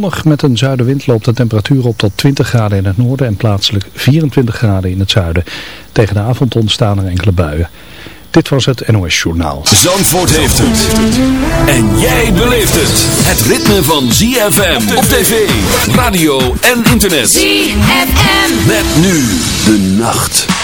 Zonnig met een zuidenwind loopt de temperatuur op tot 20 graden in het noorden en plaatselijk 24 graden in het zuiden. Tegen de avond ontstaan er enkele buien. Dit was het NOS Journaal. Zandvoort heeft het. En jij beleeft het. Het ritme van ZFM op tv, radio en internet. ZFM. Met nu de nacht.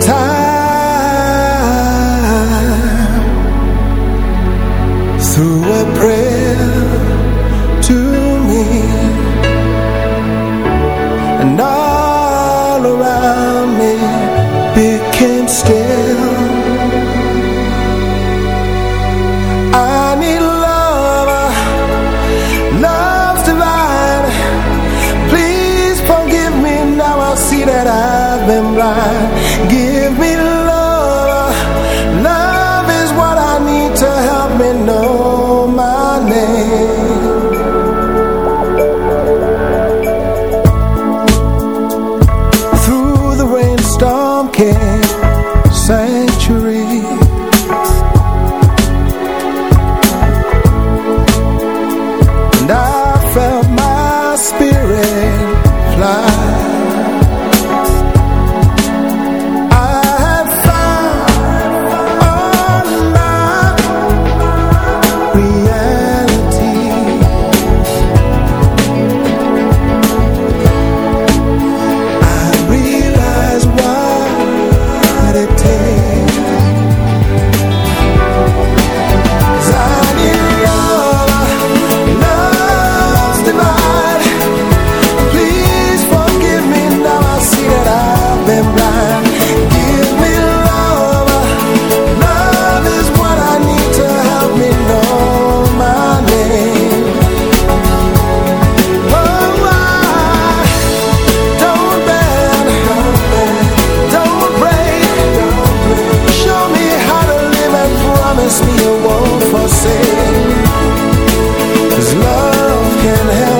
time. Threw a prayer can help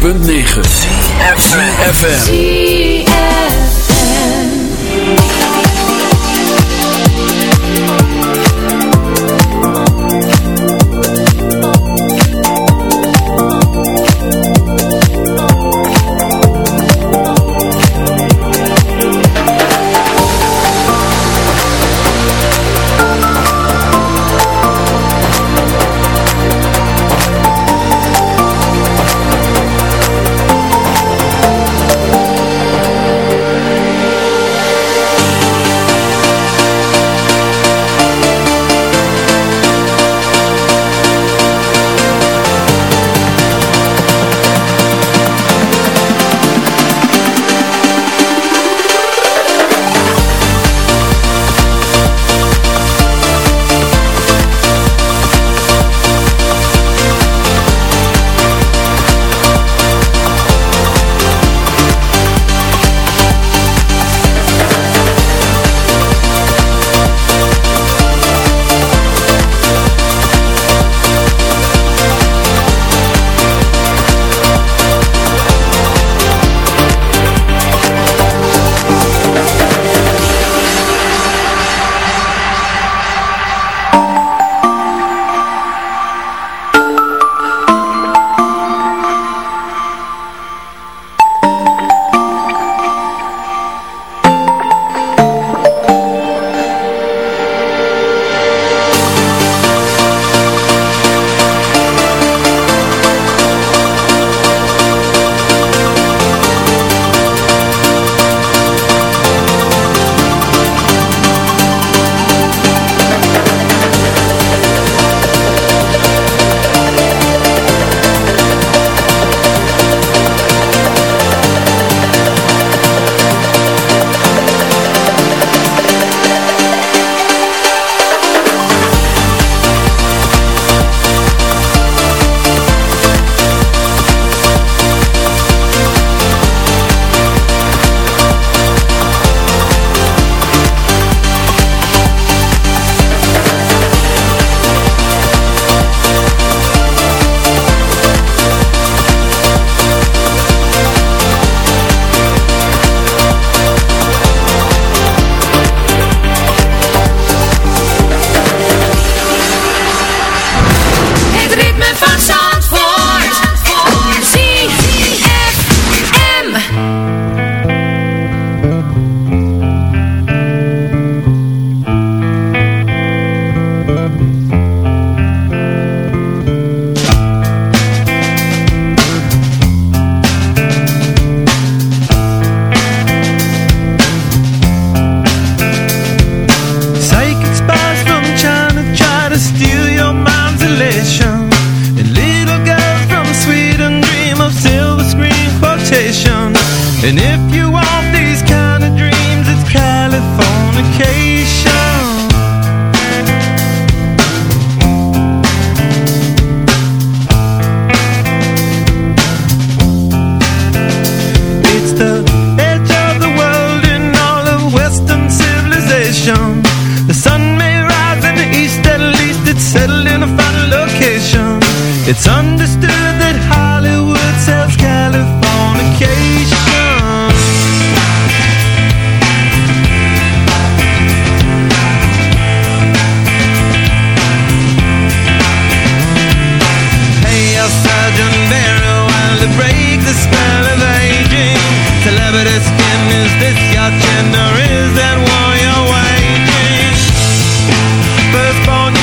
106.9 FM.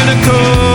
cynical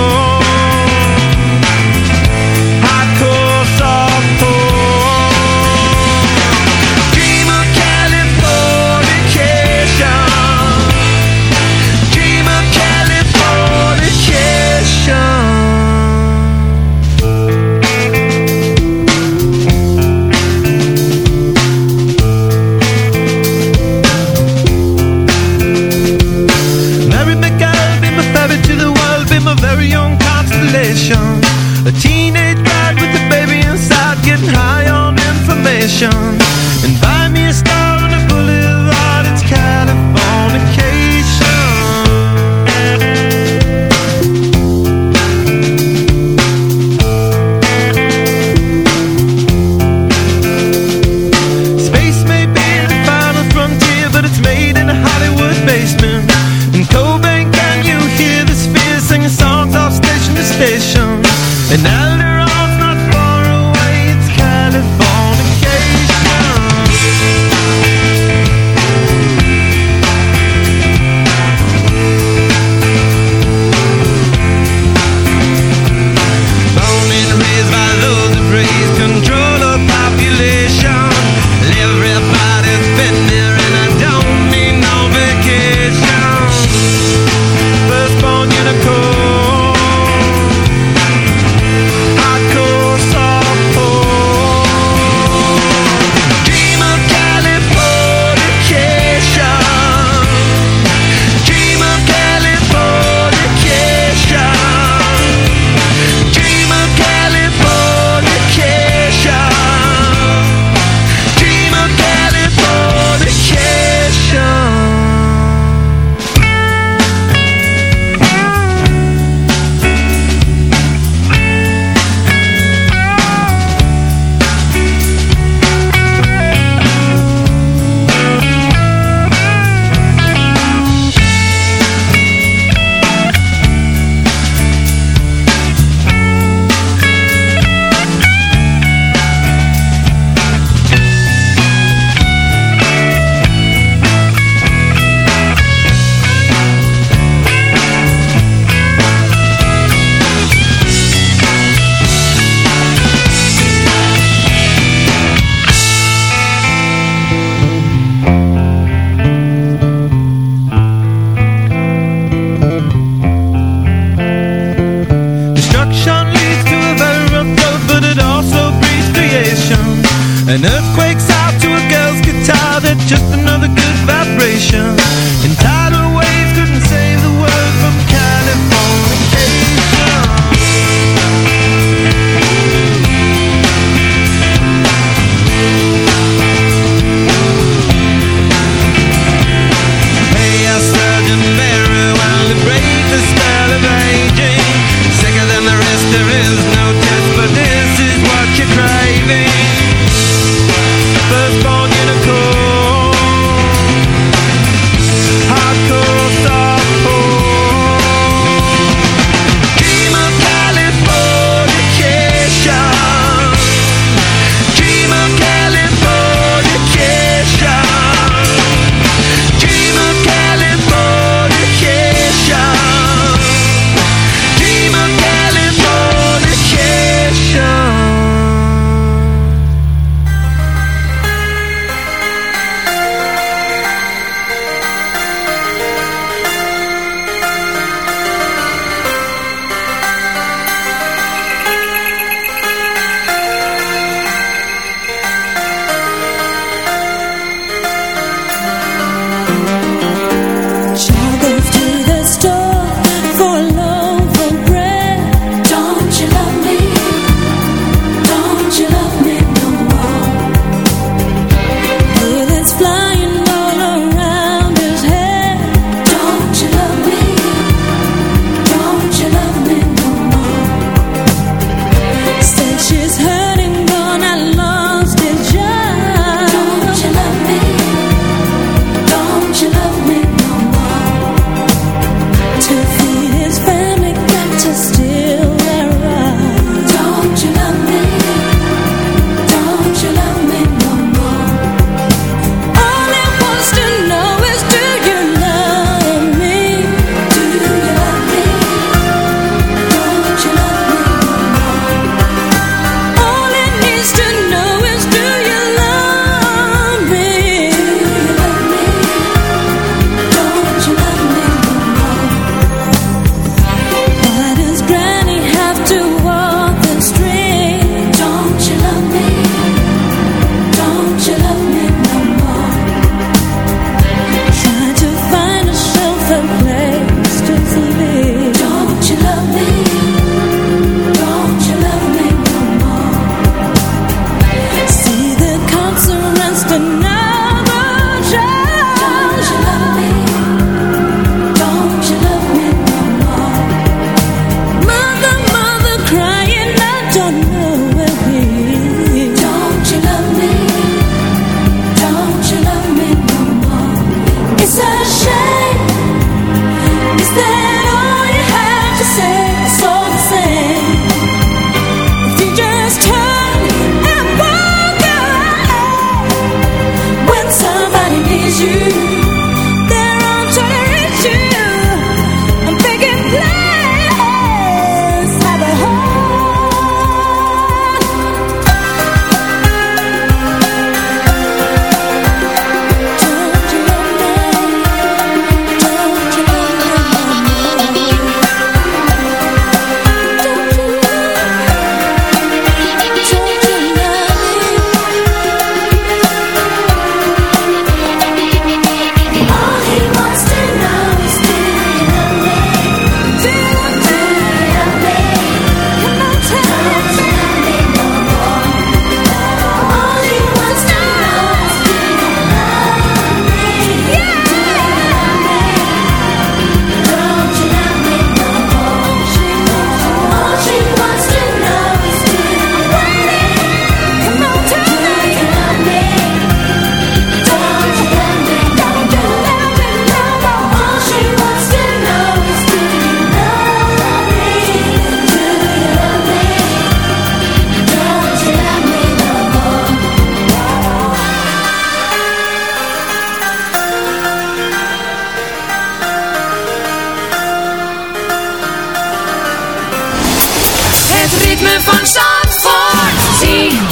ritme van Zandvoort. ZFM.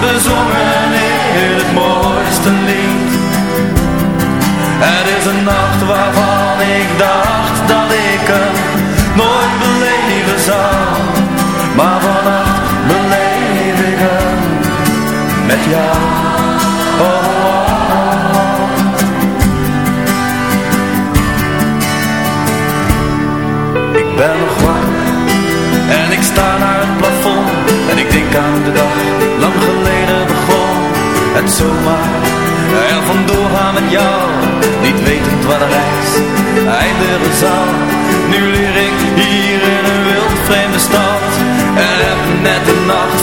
Die wordt bezongen in het mooiste lied het is een nacht waarvan ik dacht dat ik hem nooit beleven zou Maar vannacht beleef ik hem met jou. Ik ben nog wakker en ik sta naar het plafond En ik denk aan de dag, Het zomaar. Er vandoor gaan met jou Niet wetend wat de reis eindigen zal. Nu leer ik hier in een wild vreemde stad. En heb net de nacht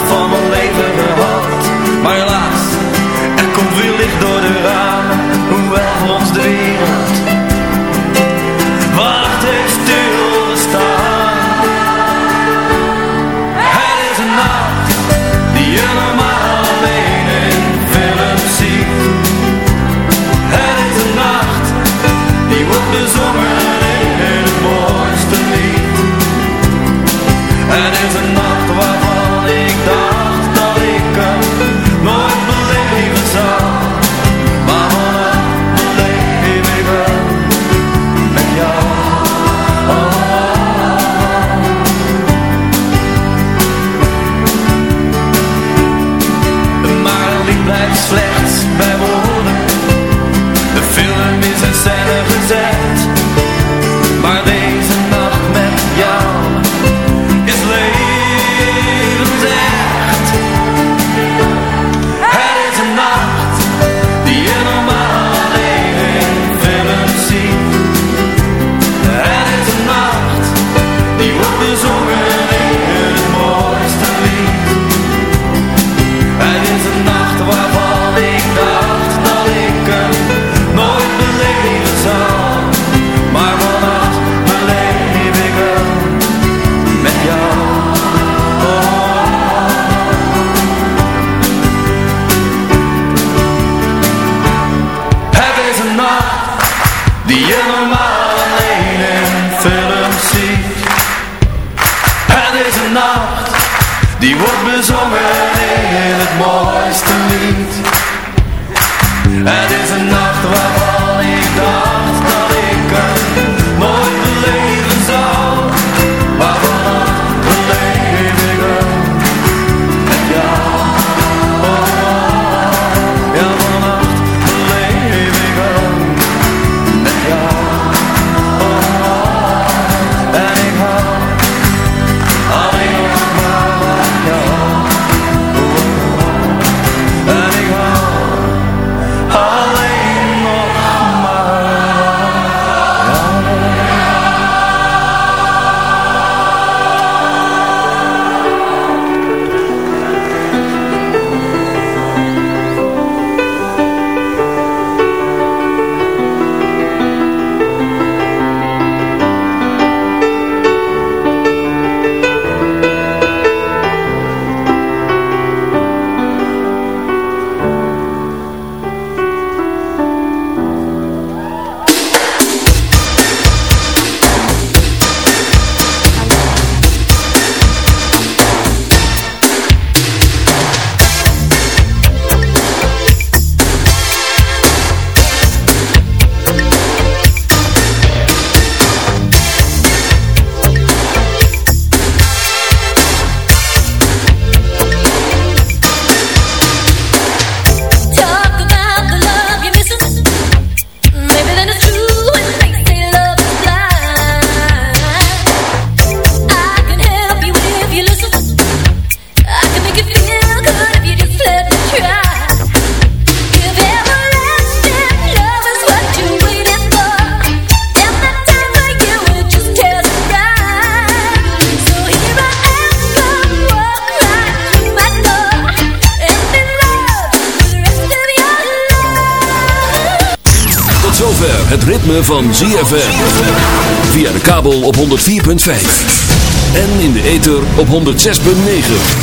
En in de ether op 106.9.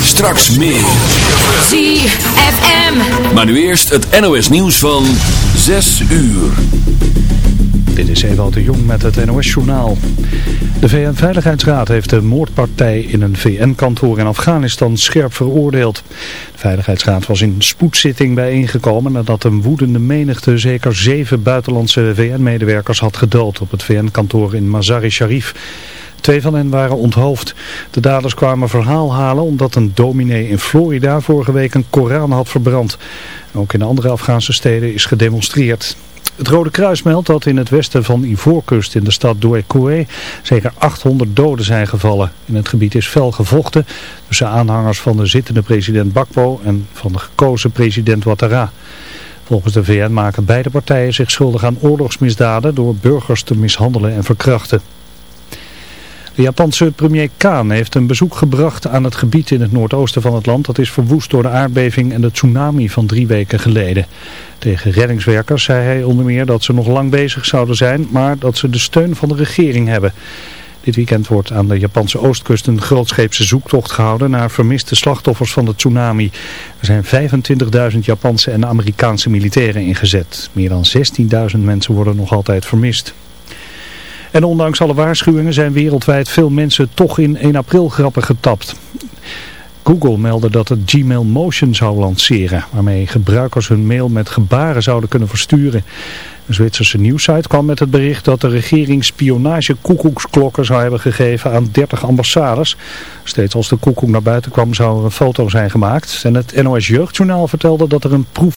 Straks meer. ZFM. Maar nu eerst het NOS nieuws van 6 uur. Dit is Ewald de Jong met het NOS-journaal. De VN-veiligheidsraad heeft de moordpartij in een VN-kantoor in Afghanistan scherp veroordeeld. De Veiligheidsraad was in spoedzitting bijeengekomen nadat een woedende menigte zeker zeven buitenlandse VN-medewerkers had gedood op het VN-kantoor in Mazar-i-Sharif. Twee van hen waren onthoofd. De daders kwamen verhaal halen omdat een dominee in Florida vorige week een Koran had verbrand. Ook in andere Afghaanse steden is gedemonstreerd. Het Rode Kruis meldt dat in het westen van Ivoorkust in de stad Douekoué zeker 800 doden zijn gevallen. In het gebied is fel gevochten tussen aanhangers van de zittende president Bakbo en van de gekozen president Ouattara. Volgens de VN maken beide partijen zich schuldig aan oorlogsmisdaden door burgers te mishandelen en verkrachten. De Japanse premier Kaan heeft een bezoek gebracht aan het gebied in het noordoosten van het land dat is verwoest door de aardbeving en de tsunami van drie weken geleden. Tegen reddingswerkers zei hij onder meer dat ze nog lang bezig zouden zijn, maar dat ze de steun van de regering hebben. Dit weekend wordt aan de Japanse oostkust een grootscheepse zoektocht gehouden naar vermiste slachtoffers van de tsunami. Er zijn 25.000 Japanse en Amerikaanse militairen ingezet. Meer dan 16.000 mensen worden nog altijd vermist. En ondanks alle waarschuwingen zijn wereldwijd veel mensen toch in 1 april grappen getapt. Google meldde dat het Gmail Motion zou lanceren, waarmee gebruikers hun mail met gebaren zouden kunnen versturen. Een Zwitserse nieuwsite kwam met het bericht dat de regering spionage koekoeksklokken zou hebben gegeven aan 30 ambassades. Steeds als de koekoek naar buiten kwam zou er een foto zijn gemaakt. En het NOS Jeugdjournaal vertelde dat er een proef